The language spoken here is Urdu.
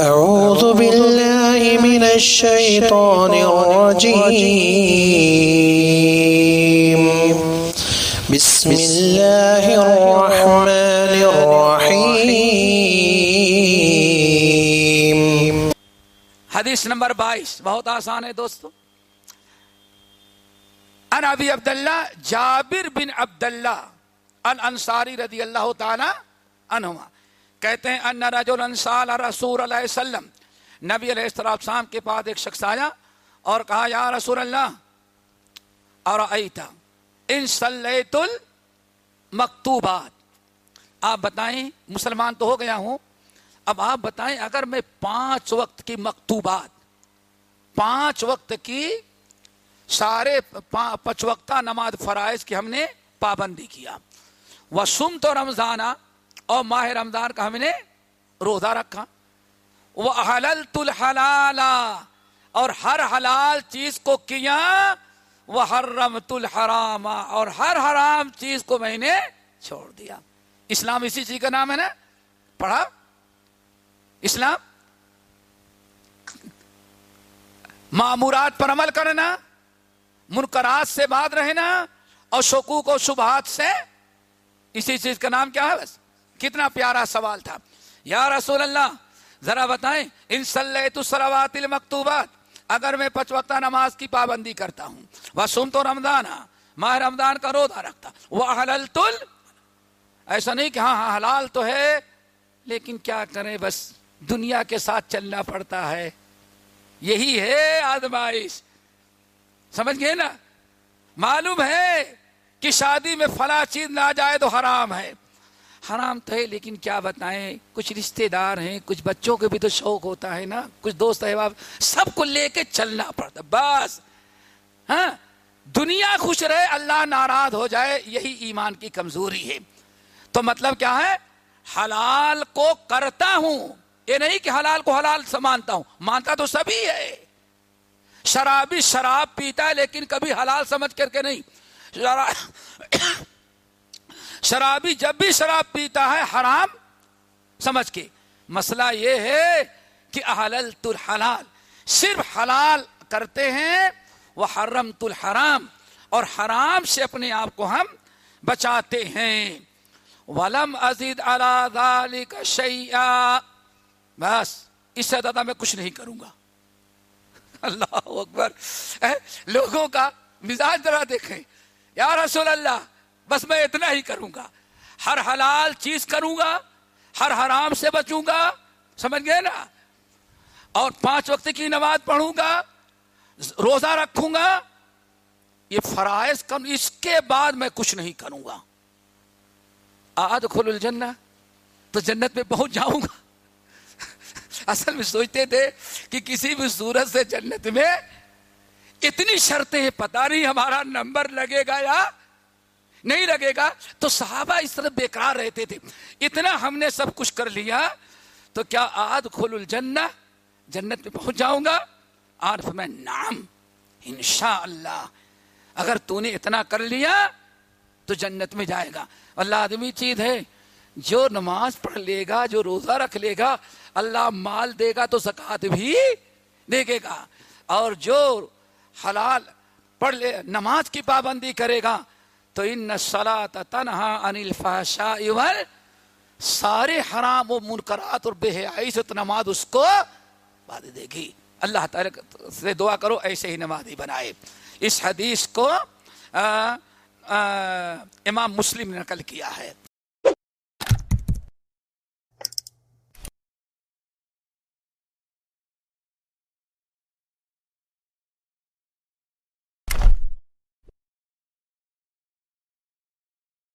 أعوذ بالله من الشيطان الرجيم. بسم الله الرحمن الرحيم. حدیث نمبر بائیس. بہت آسان ہے دوستو. ان ابی عبداللہ جابر بن عبداللہ الانصاری رضی اللہ تعالی عنہما. کہتے ہیں ان رجل انصال رسول علیہ وسلم. نبی علیہ السلام کے پاس ایک شخص آیا اور کہا، یا رسول اللہ اور ایتا ان صلیت المکتوبات. آپ بتائیں، مسلمان تو ہو گیا ہوں، اب آپ بتائیں، اگر میں پانچ وقت کی مکتوبات، پانچ وقت کی سارے پانچ وقتہ نماز فرائض کی ہم نے پابندی کیا۔ وہ سم تو رمضانہ اور ماہ رمضان کا ہم نے روزہ رکھا۔ وہ حلل الحلال، اور ہر حلال چیز کو کیا؟ وہ حرمت الحرام، اور ہر حرام چیز کو میں نے چھوڑ دیا۔ اسلام اسی چیز کا نام ہے نا؟ پڑھا۔ اسلام۔ معمورات پر عمل کرنا، منکرات سے بات رہنا، اور شکوک و شبہات سے۔ اسی چیز کا نام کیا ہے بس؟ کتنا پیارا سوال تھا۔ یا رسول اللہ، ذرا بتائیں، ان سلیت المکتوبات، اگر میں پچ وقتہ نماز کی پابندی کرتا ہوں، وہ سن تو رمضان ہاں، ماہ رمضان کا روزہ رکھتا، وہ حلل تل ایسا نہیں کہ ہاں ہاں حلال تو ہے، لیکن کیا کریں، بس دنیا کے ساتھ چلنا پڑتا ہے۔ یہی ہے آزمائش۔ سمجھ گئے نا؟ معلوم ہے کہ شادی میں فلاں چیز نہ جائے تو حرام ہے۔ حرام تو ہے لیکن کیا بتائیں؟ کچھ رشتے دار ہیں، کچھ بچوں کے بھی تو شوق ہوتا ہے نا؟ کچھ دوست احباب، سب کو لے کے چلنا پڑتا، بس۔ ہاں؟ دنیا خوش رہے، اللہ ناراض ہو جائے، یہی ایمان کی کمزوری ہے۔ تو مطلب کیا ہے؟ حلال کو کرتا ہوں۔ یہ نہیں کہ حلال کو حلال سمانتا ہوں، مانتا تو سبھی ہے۔ شرابی شراب پیتا ہے، لیکن کبھی حلال سمجھ کر کے نہیں۔ شرابی جب بھی شراب پیتا ہے، حرام؟ سمجھ کے۔ مسئلہ یہ ہے کہ احلل الحلال۔ صرف حلال کرتے ہیں وہ حرم الحرام۔ اور حرام سے اپنے آپ کو ہم بچاتے ہیں۔ ولم ازید ذالک شیئا۔ بس، اس سے زیادہ میں کچھ نہیں کروں گا۔ اللہ اکبر۔ لوگوں کا مزاج ذرا دیکھیں۔ یا رسول اللہ بس میں اتنا ہی کروں گا۔ ہر حلال چیز کروں گا، ہر حرام سے بچوں گا، سمجھ گئے نا؟ اور پانچ وقت کی نماز پڑھوں گا، روزہ رکھوں گا، یہ فرائض کم، اس کے بعد میں کچھ نہیں کروں گا۔ آج کھل الجنہ، تو جنت میں پہنچ جاؤں گا۔ اصل میں سوچتے تھے کہ کسی بھی صورت سے جنت میں اتنی شرطیں پتا نہیں ہمارا نمبر لگے گا یا نہیں لگے گا؟ تو صحابہ اس طرح بیکار رہتے تھے۔ اتنا ہم نے سب کچھ کر لیا، تو کیا آد کھول الجنہ؟ جنت میں پہنچ جاؤں گا؟ آج میں نام انشاء اللہ اگر تو نے اتنا کر لیا، تو جنت میں جائے گا۔ اللہ آدمی چیز ہے، جو نماز پڑھ لے گا، جو روزہ رکھ لے گا، اللہ مال دے گا تو زکات بھی دے گا۔ اور جو حلال پڑھ لے، نماز کی پابندی کرے گا تو ان سلا تنہا انل فاشا سارے حرام و منکرات اور بے حیائی سے نماز اس کو وعدے دے گی۔ اللہ تعالی سے دعا کرو ایسے ہی نمازی بنائے۔ اس حدیث کو آ, آ, امام مسلم نے نقل کیا ہے۔